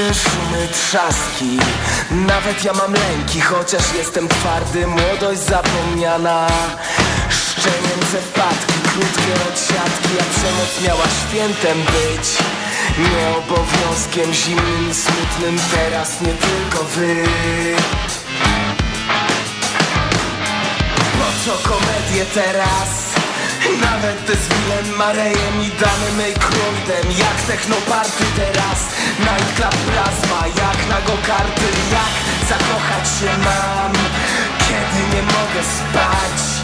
Szumy, trzaski. Nawet ja mam lęki, chociaż jestem twardy Młodość zapomniana. Szczenięce wpadki, krótkie odsiadki A przemoc miała świętem być. Nie obowiązkiem zimnym, smutnym Teraz nie tylko wy. Po co komedię teraz? Nawet Willem Marejem i Danem Aykroydem. Jak technoparty teraz Nightclub plazma. Jak na go karty Jak zakochać się mam. Kiedy nie mogę spać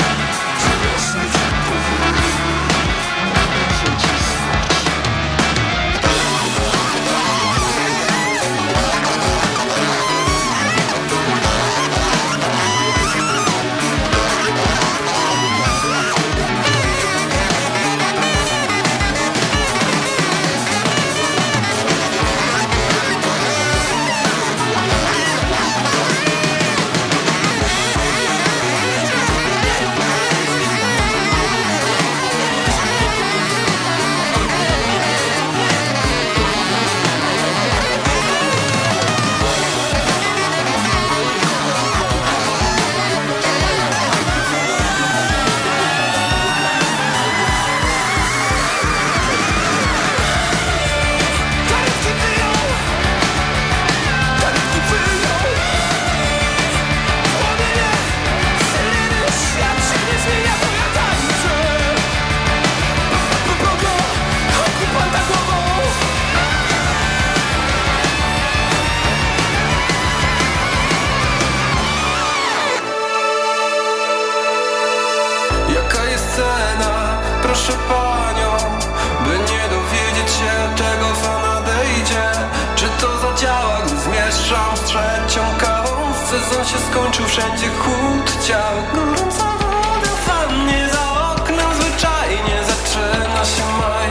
Czuł wszędzie chłód ciał. Gorąca woda pannie za oknem Zwyczajnie zaczyna się maj.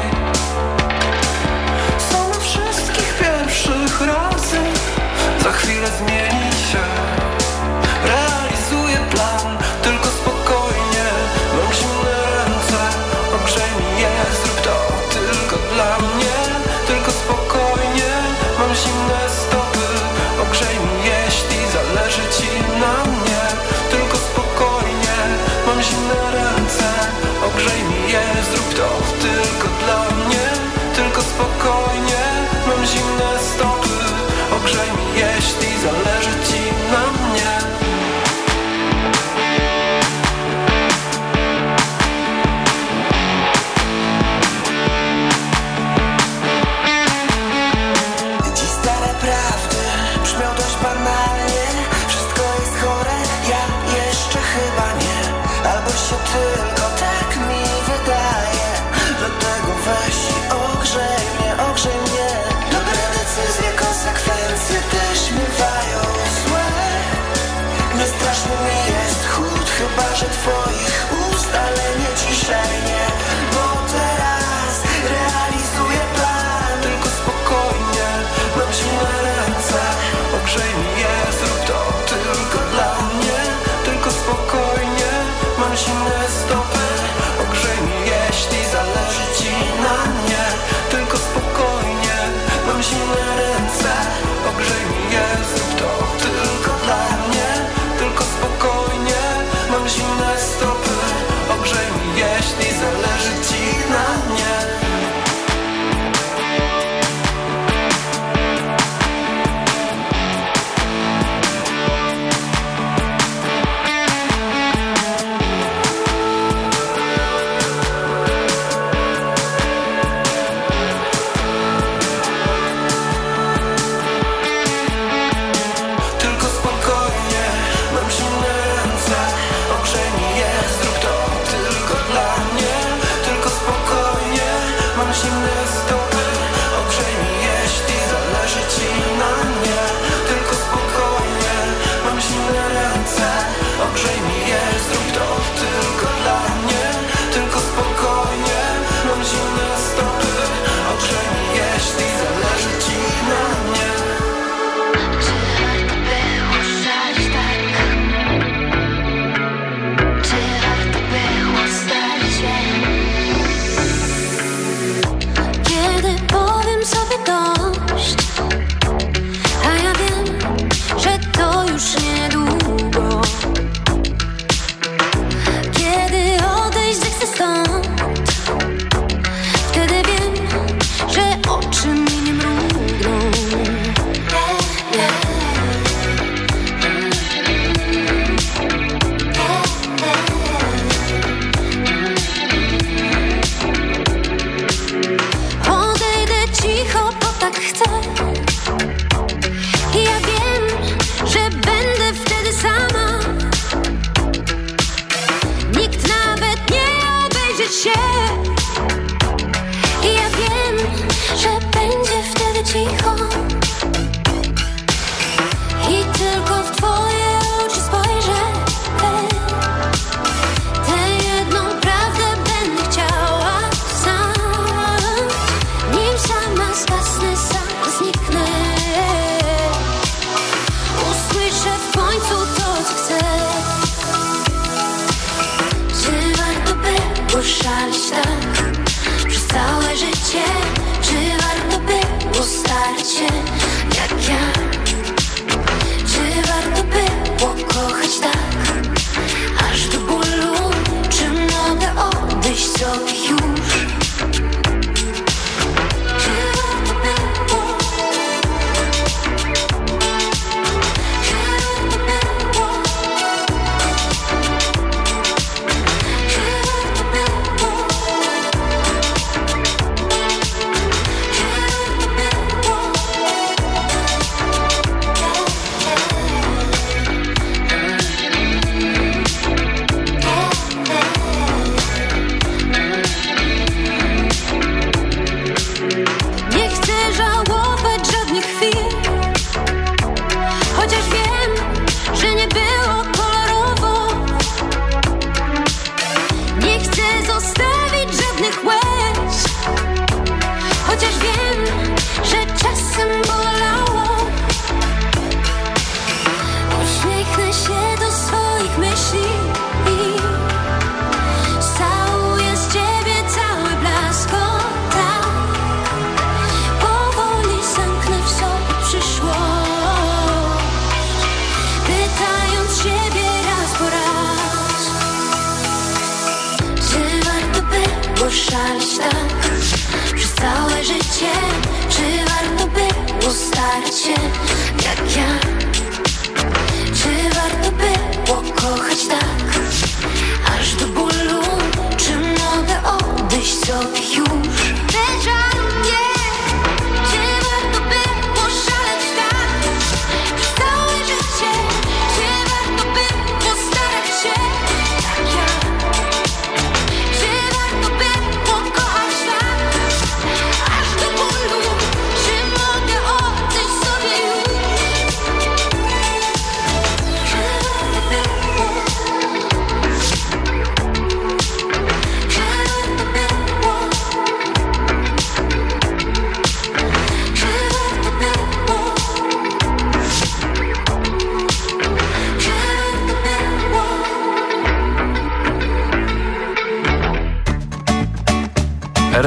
Są na wszystkich pierwszych razy Za chwilę zmieni claim searching for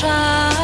穿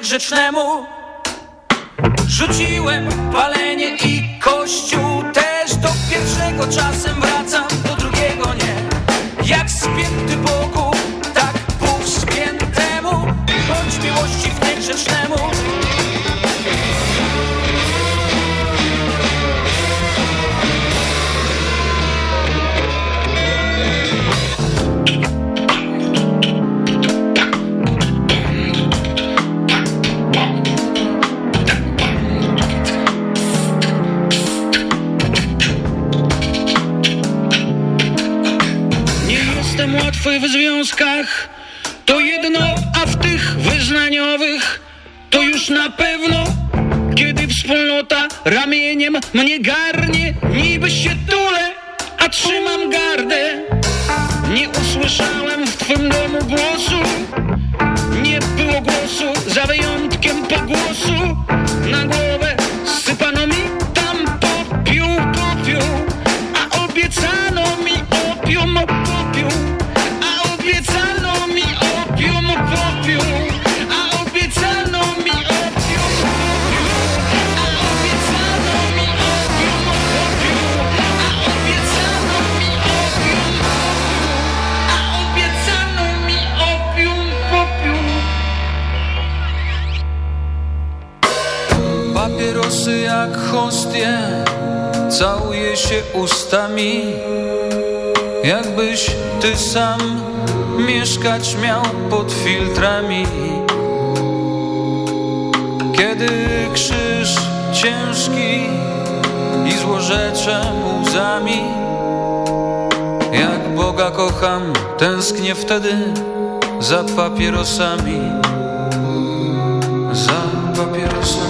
grzecznemu. Rzuciłem palenie i kościół też Do pierwszego czasem wracam, do drugiego nie. Jak spięty Bogu, tak Bóg spiętemu Bądź miłości w niegrzecznemu związkach to jedno, a w tych wyznaniowych to już na pewno, kiedy wspólnota ramieniem mnie garnie, niby się tule, a trzymam gardę. Nie usłyszałem w twym domu głosu, nie było głosu, za wyjątkiem pogłosu na głowę Całuje się ustami Jakbyś ty sam mieszkać miał pod filtrami. Kiedy krzyż ciężki i złorzecze łzami Jak Boga kocham, tęsknię wtedy za papierosami. Za papierosami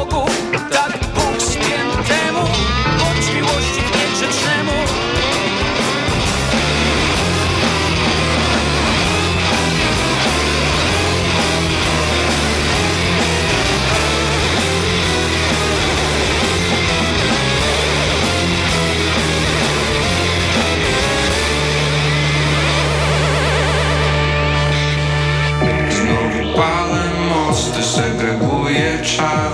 try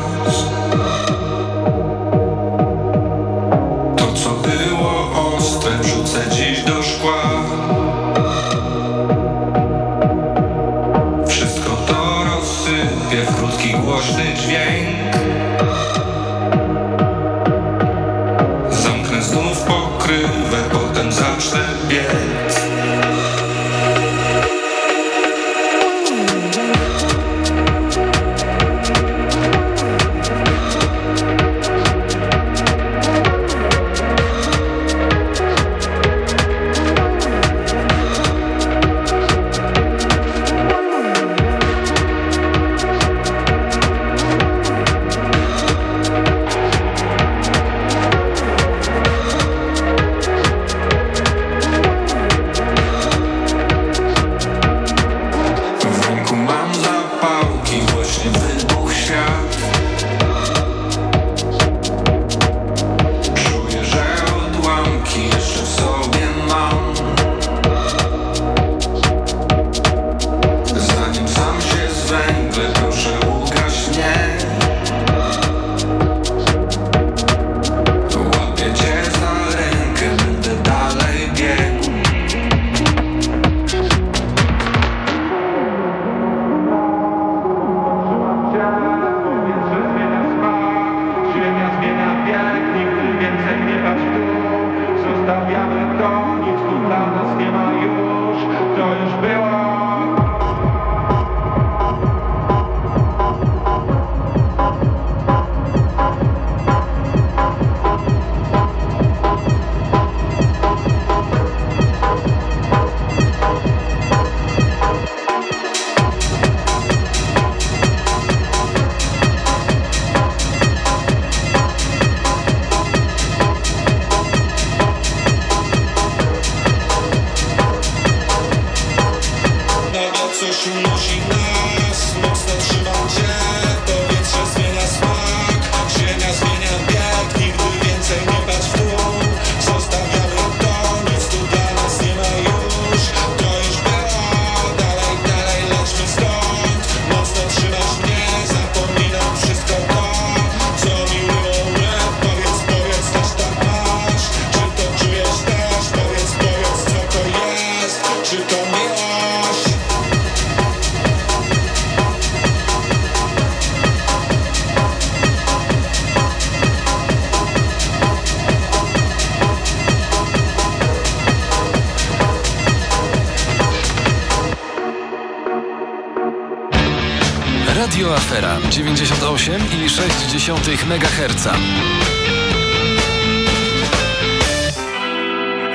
Radio Afera 98,6 MHz.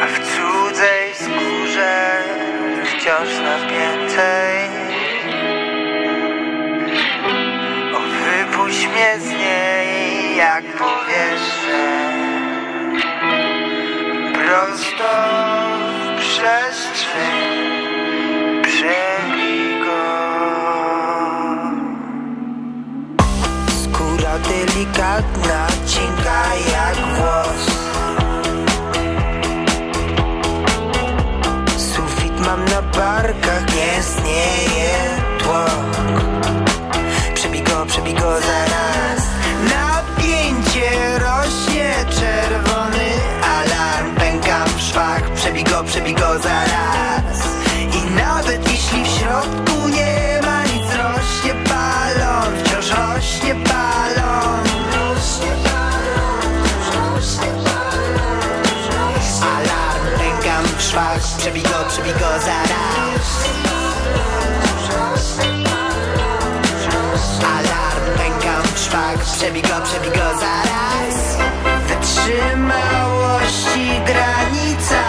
A w cudzej skórze wciąż napiętej O wypuść mnie z niej jak powietrze Prosto w delikatna, cienka jak włos. Sufit mam na barkach, nie istnieje tłok masz Przebij go, przebij go zaraz. Alarm, pękam w szwak Przebij go, przebij go zaraz. Wytrzymałości granica.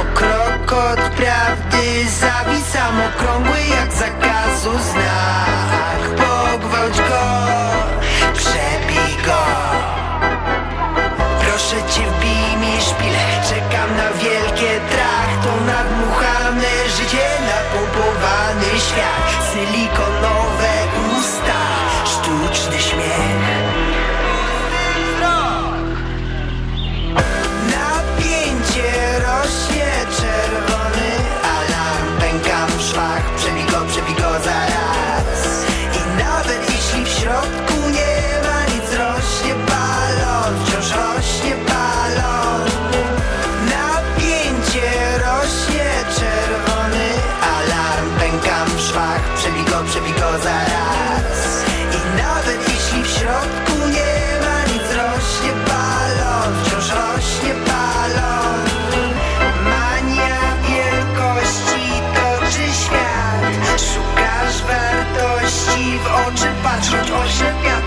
O krok od prawdy zawisam okrągły ja świat, silikonowe usta, sztuczny śmiech. Patrz, on się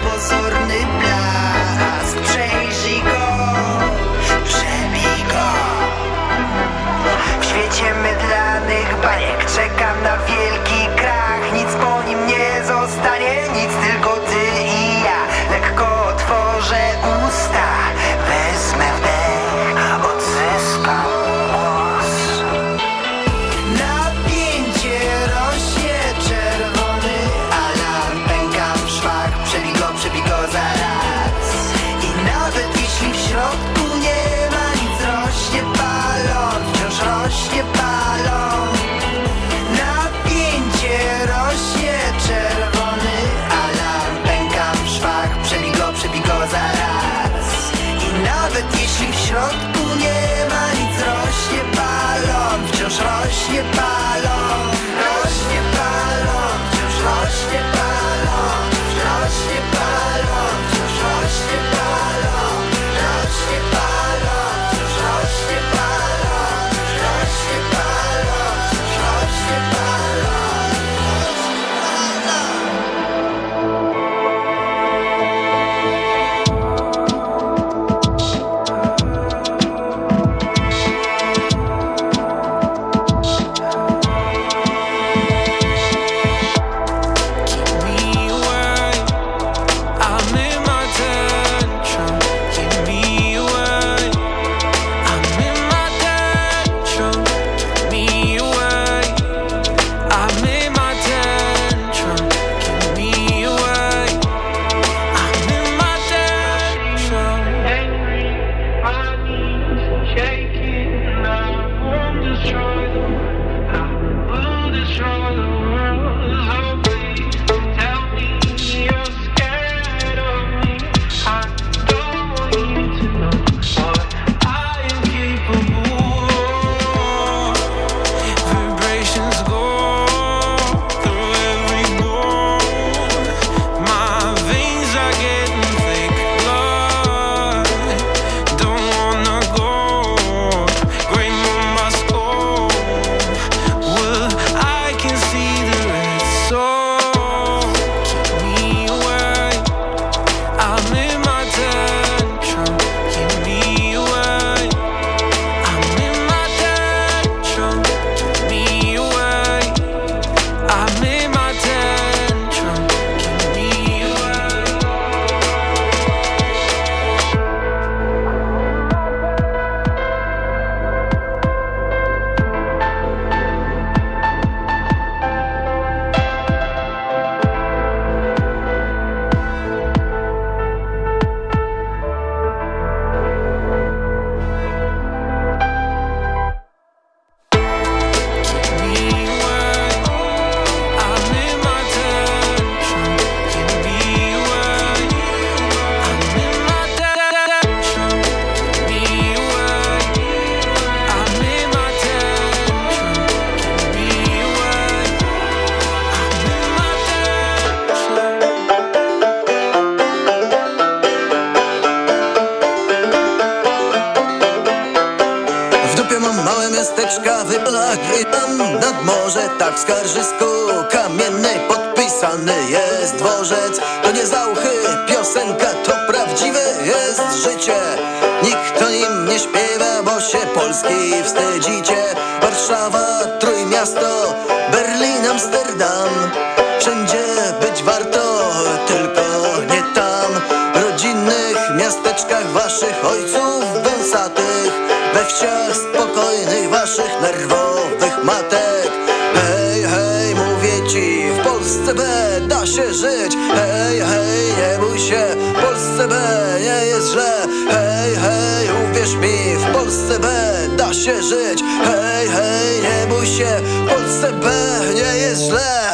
Hej, hej, nie bój się Polsce B nie jest źle.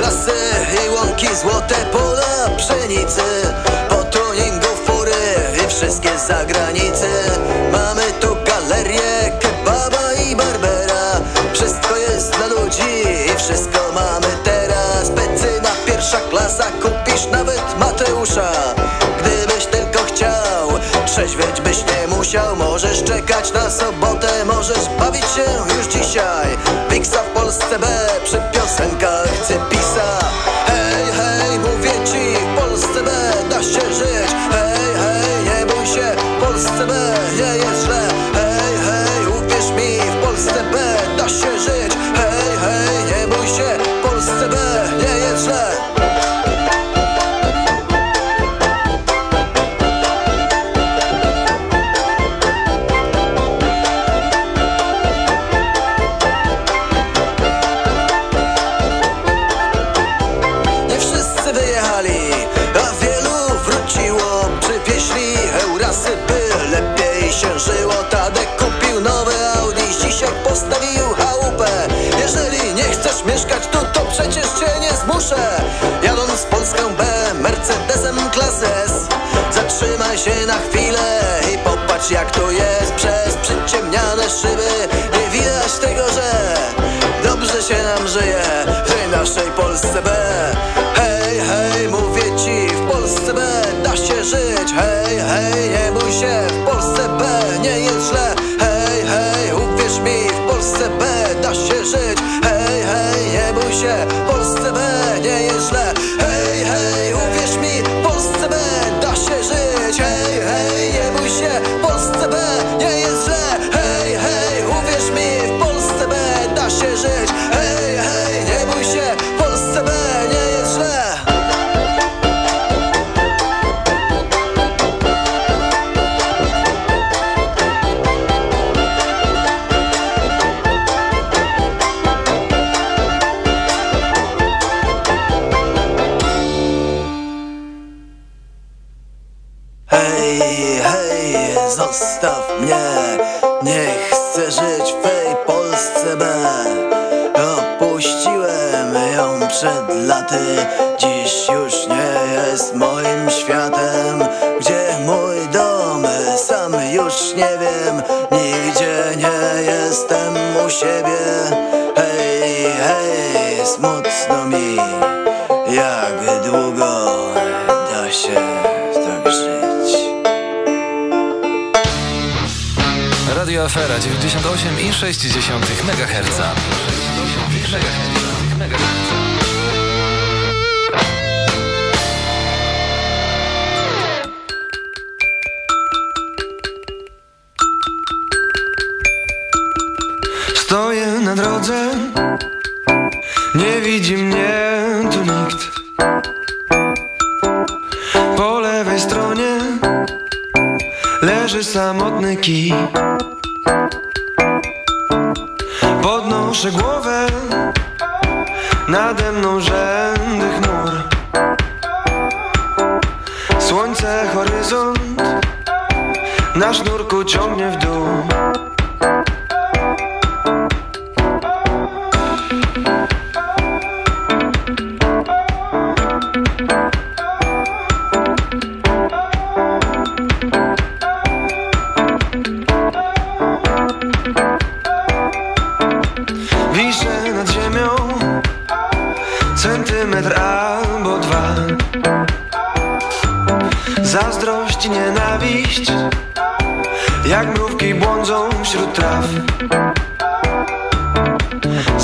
Lasy i łąki, złote pola pszenicy. Po tuningów fury i wszystkie zagranice Mamy tu galerię zakupisz nawet Mateusza. Gdybyś tylko chciał, trzeźwieć byś nie musiał. Możesz czekać na sobotę, możesz bawić się już dzisiaj. Wiksa w Polsce B przy piosenkach chce pisa Hej, hej, mówię ci, w Polsce B da się żyć. laskę B Mercedesem klasy S. Zatrzymaj się na chwilę i popatrz jak to jest Przez przyciemniane szyby. Nie widać tego, że Dobrze się nam żyje w tej naszej Polsce B. Hej, hej, mów się Polsce bez dziś już nie jest moim światem. Gdzie mój dom? Sam już nie wiem. Nigdzie nie jestem u siebie. Hej, hej, smutno mi Jak długo da się tak żyć. Radio Afera 98,6 MHz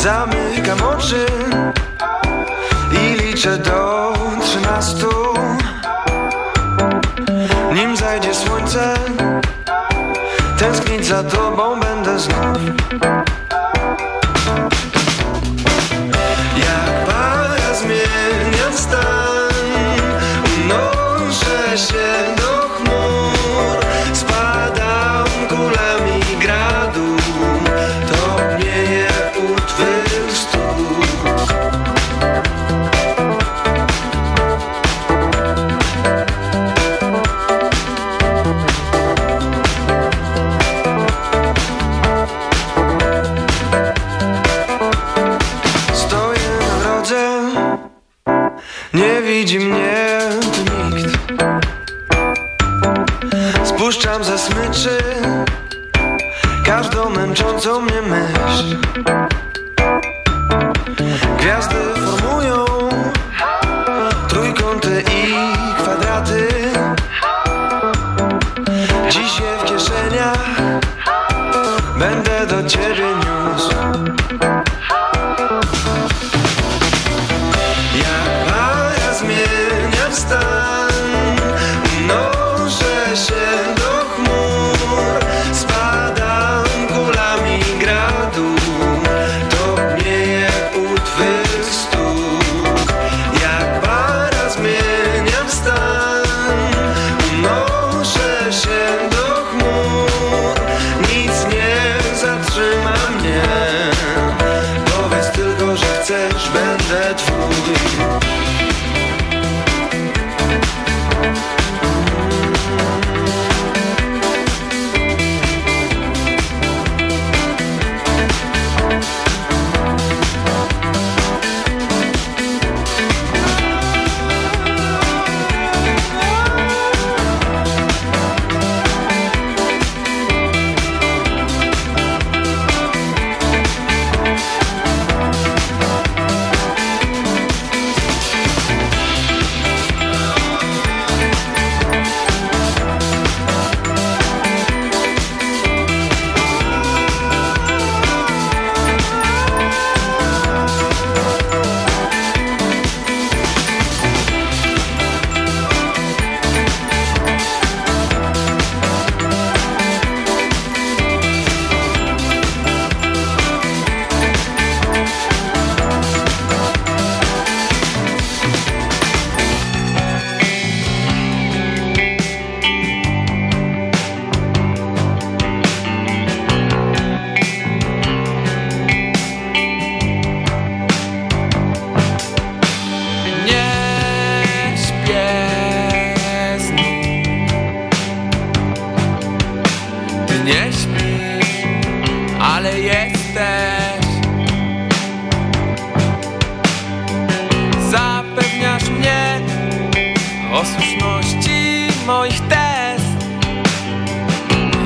Zamykam oczy i liczę do trzynastu. Nim zajdzie słońce, tęsknić za tobą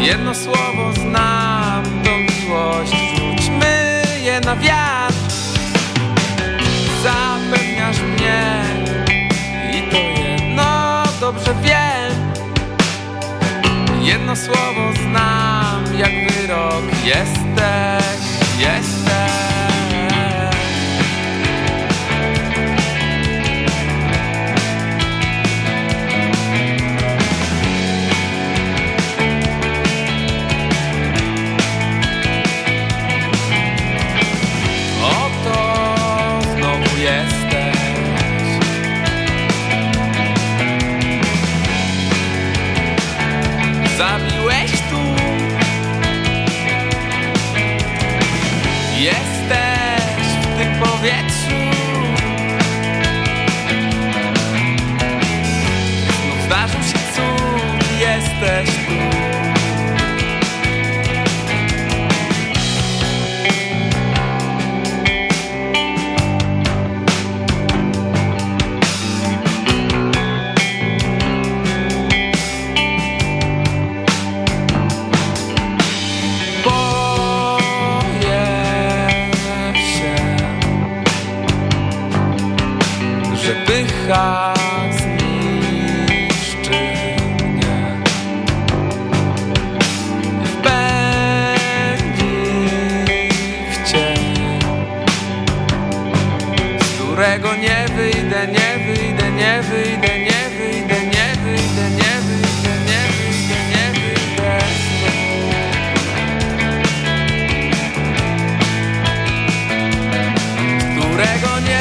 Jedno słowo znam, to miłość Wróćmy je na wiatr. Zapewniasz mnie I to jedno dobrze wiem. Jedno słowo znam, jak wyrok Jesteś, jesteś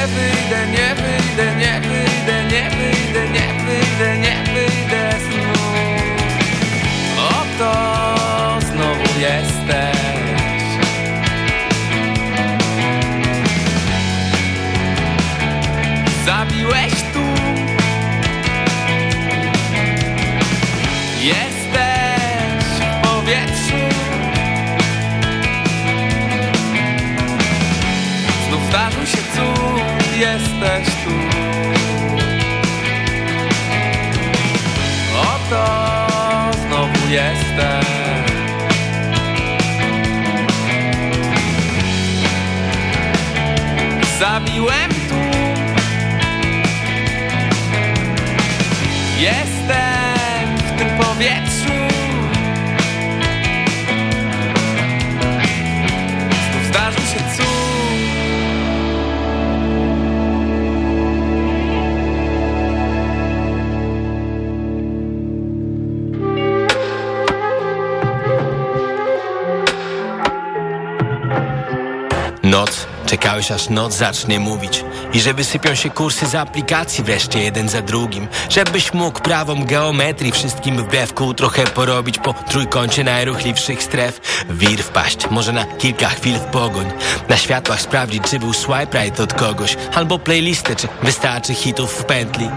wyjdę, nie wyjdę, nie. wyjdę, Zabiłem tu Jestem czekałeś aż noc zacznie mówić. I że wysypią się kursy z aplikacji wreszcie jeden za drugim. Żebyś mógł prawą geometrii wszystkim wbrew kół trochę porobić Po trójkącie najruchliwszych stref. Wir wpaść, może na kilka chwil w pogoń. Na światłach sprawdzić czy był swipe right od kogoś. Albo playlistę, czy wystarczy hitów w pętli.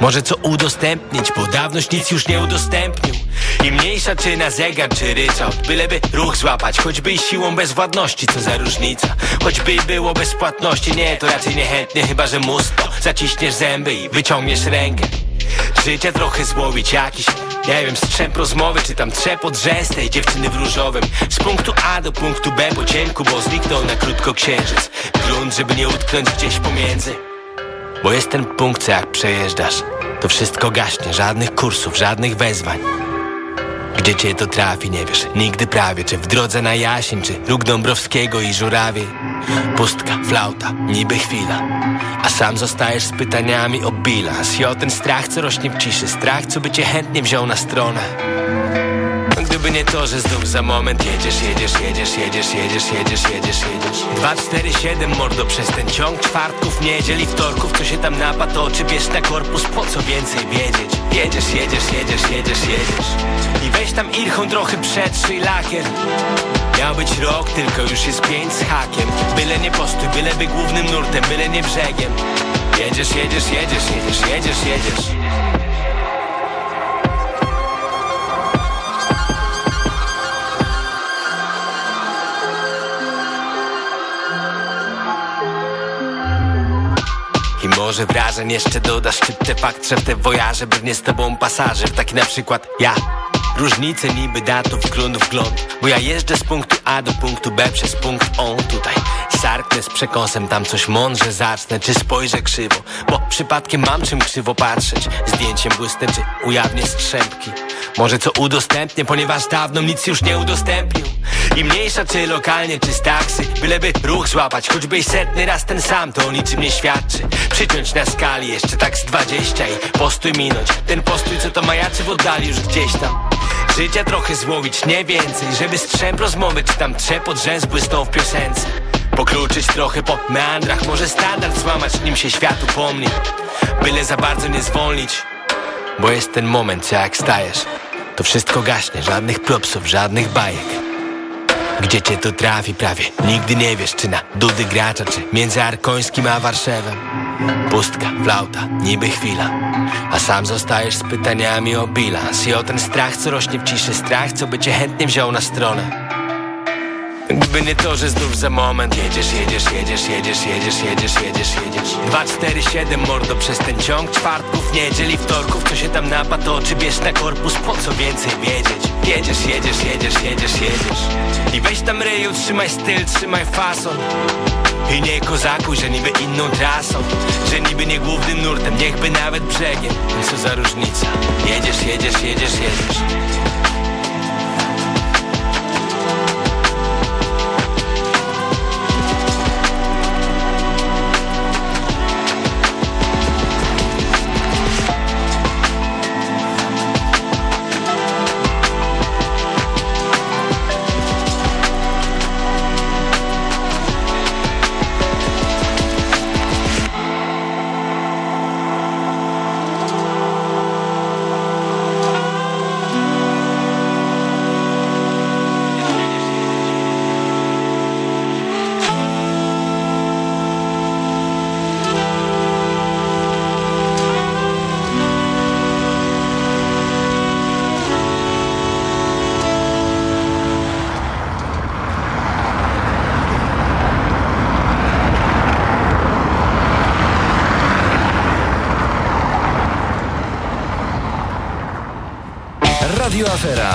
Może co udostępnić, bo dawność nic już nie udostępnił i mniejsza czy na zegar, czy ryczałt Byleby ruch złapać, choćby i siłą bezwładności Co za różnica, choćby było bez płatności Nie, to raczej niechętnie, chyba że musto Zaciśniesz zęby i wyciągniesz rękę. Życia trochę złowić jakiś nie wiem, strzęp rozmowy, czy tam trzepot rzęs tej dziewczyny w różowym. Z punktu A do punktu B po cienku, bo zniknął na krótko księżyc. Grunt, żeby nie utknąć gdzieś pomiędzy. Bo jest ten punkt, co jak przejeżdżasz To wszystko gaśnie, żadnych kursów, żadnych wezwań cię to trafi, nie wiesz. Nigdy prawie Czy w drodze na Jasień, czy róg Dąbrowskiego i Żurawie. Pustka, flauta, niby chwila. A sam zostajesz z pytaniami o bilans I o ten strach, co rośnie w ciszy. Strach, co by cię chętnie wziął na stronę Gdyby nie to, że znów za moment jedziesz, jedziesz, jedziesz, jedziesz, jedziesz, jedziesz, jedziesz, jedziesz 2, 4, 7, mordo, przez ten ciąg czwartków, niedziel i wtorków Co się tam napatoczy, bierz na korpus, po co więcej wiedzieć Jedziesz, jedziesz, jedziesz, jedziesz, jedziesz I weź tam irchą trochę przetrzyj lakier Miał być rok, tylko już jest pięć z hakiem Byle nie postój, byleby głównym nurtem, byle nie brzegiem Jedziesz, jedziesz, jedziesz, jedziesz, jedziesz, jedziesz może wrażeń jeszcze dodasz szczyptę fakt, że w te wojaże brnie z tobą pasażer Taki na przykład ja. Różnice niby datów, grunt wgląd Bo ja jeżdżę z punktu A do punktu B przez punkt on tutaj Sarknę z przekąsem, tam coś mądrze zacznę Czy spojrzę krzywo, bo przypadkiem mam czym krzywo patrzeć. Zdjęciem błysnę, czy ujawnię strzępki. Może co udostępnię, ponieważ dawno nic już nie udostępnił I mniejsza czy lokalnie, czy z taksy? Byleby ruch złapać, choćby i setny raz ten sam To o niczym nie świadczy. Przyciąć na skali jeszcze tak z dwadzieścia I postój minąć, ten postój co to majaczy w oddali już gdzieś tam. Życia trochę złowić, nie więcej Żeby strzęp rozmowy, czy tam trzepot rzęs błysnął w piosence. Pokluczyć trochę po meandrach Może standard złamać, nim się światu pomni Byle za bardzo nie zwolnić Bo jest ten moment, jak stajesz. To wszystko gaśnie, żadnych propsów, żadnych bajek Gdzie cię to trafi prawie? Nigdy nie wiesz, czy na dudy gracza Czy między Arkońskim a Warszawą Pustka, flauta, niby chwila. A sam zostajesz z pytaniami o bilans. I o ten strach, co rośnie w ciszy. Strach, co by cię chętnie wziął na stronę Gdyby nie to, że znów za moment Jedziesz, jedziesz, jedziesz, jedziesz, jedziesz, jedziesz, jedziesz, jedziesz. 2, 4, 7, mordo przez ten ciąg Czwartków, niedzieli, wtorków, co się tam napatoczy Bierz na korpus, po co więcej wiedzieć? Jedziesz, jedziesz, jedziesz, jedziesz, jedziesz. I weź tam ryju, trzymaj styl, trzymaj fason. I nie kozakuj, że niby inną trasą. Że niby nie głównym nurtem, niechby nawet brzegiem. Co za różnica? Jedziesz, jedziesz, jedziesz, jedziesz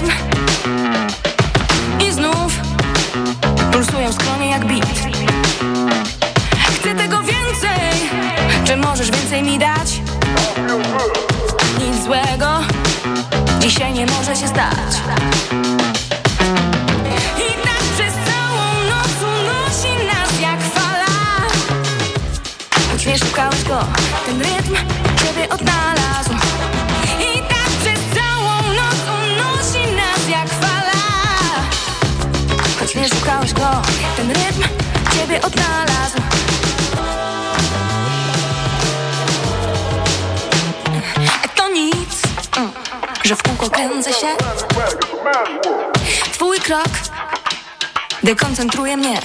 Christmas. dekoncentruje mnie.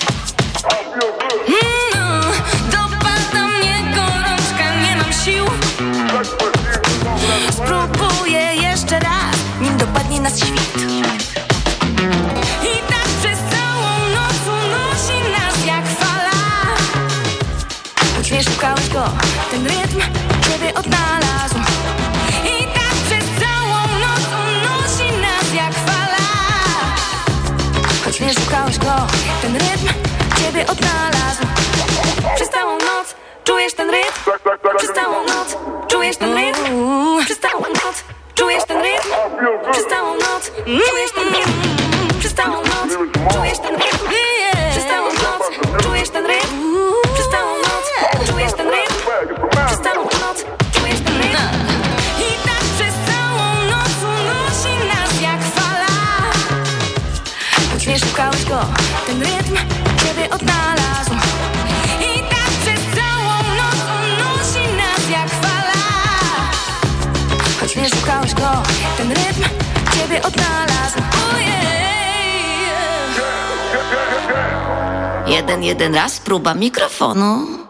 ciebie odnalazł. nie szukałeś go. Ten rytm ciebie odnalazł. I tak przez całą noc unosi nas jak fala. Choć nie szukałeś go Ten rytm ciebie odnalazł. Ojej. Jeden, jeden raz próba mikrofonu.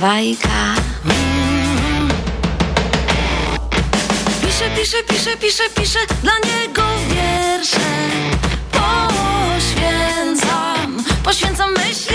bajka Piszę, piszę, piszę, piszę, piszę dla niego wiersze. Poświęcam, poświęcam myśli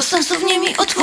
To sensownie mi odchodzi.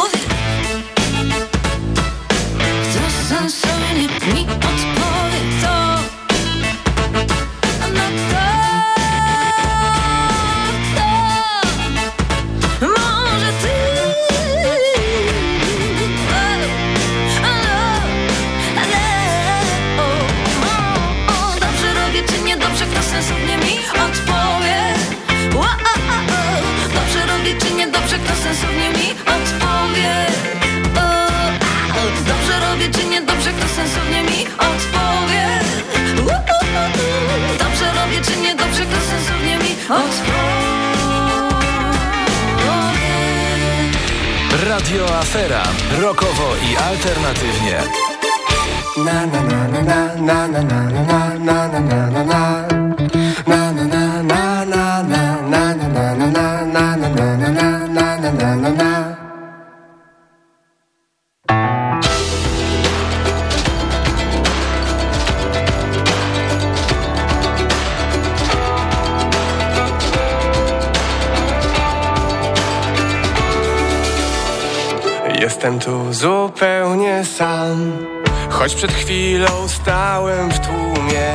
Zupełnie sam. Choć przed chwilą stałem w tłumie.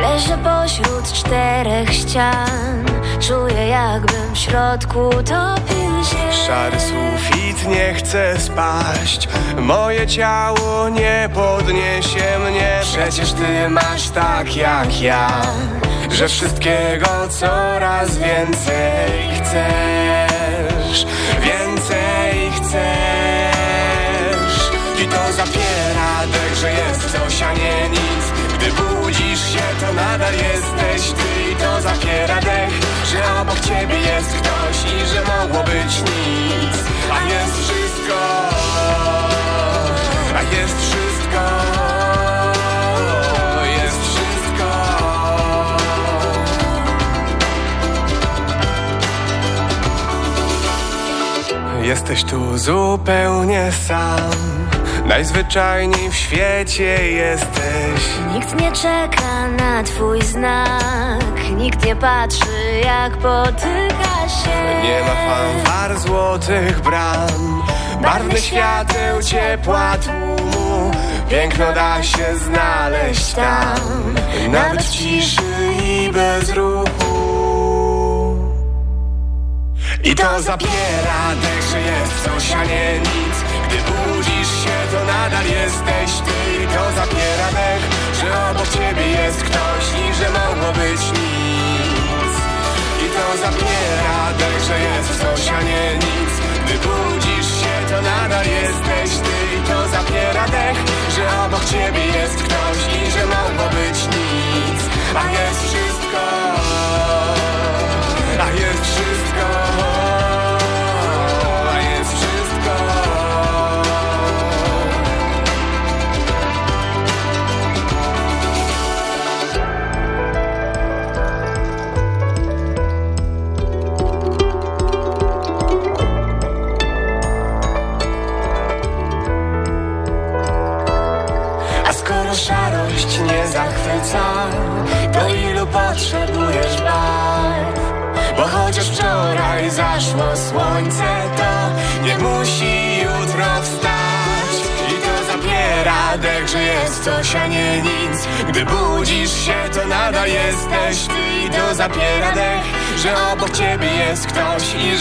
Leżę pośród czterech ścian. Czuję jakbym w środku topił się. Szary sufit nie chce spaść. Moje ciało nie podniesie mnie. Przecież ty masz tak jak ja Że wszystkiego coraz więcej chcesz. Więcej chcesz I to zapiera dech, że jest coś, a nie nic. Gdy budzisz się, to nadal jesteś ty. I to zapiera dech, że obok ciebie jest ktoś I że mogło być nic. A jest wszystko. A jest wszystko Jesteś tu zupełnie sam. Najzwyczajniej w świecie jesteś. Nikt nie czeka na twój znak. Nikt nie patrzy jak potyka się. Nie ma fanfar złotych bram. Barwnych świateł, ciepła tłumu. Piękno da się znaleźć tam. Nawet w ciszy i bez ruchu I to zapiera dech, że jest coś, a nie nic. Gdy budzisz się, to nadal jesteś ty. I to zapiera dech, że obok ciebie jest ktoś. I że mogło być nic. I to zapiera dech, że jest coś, a nie nic. Gdy budzisz się, to nadal jesteś ty. I to zapiera dech, że obok ciebie jest ktoś. I że mogło być nic. A jest wszystko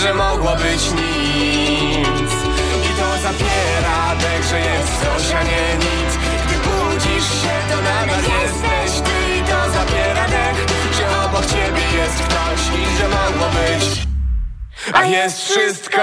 że mogło być nic. I to zapiera dech, że jest coś, a nie nic. Gdy budzisz się, to nadal jesteś ty. I to zapiera dech, że obok ciebie jest ktoś I że mogło być. A jest wszystko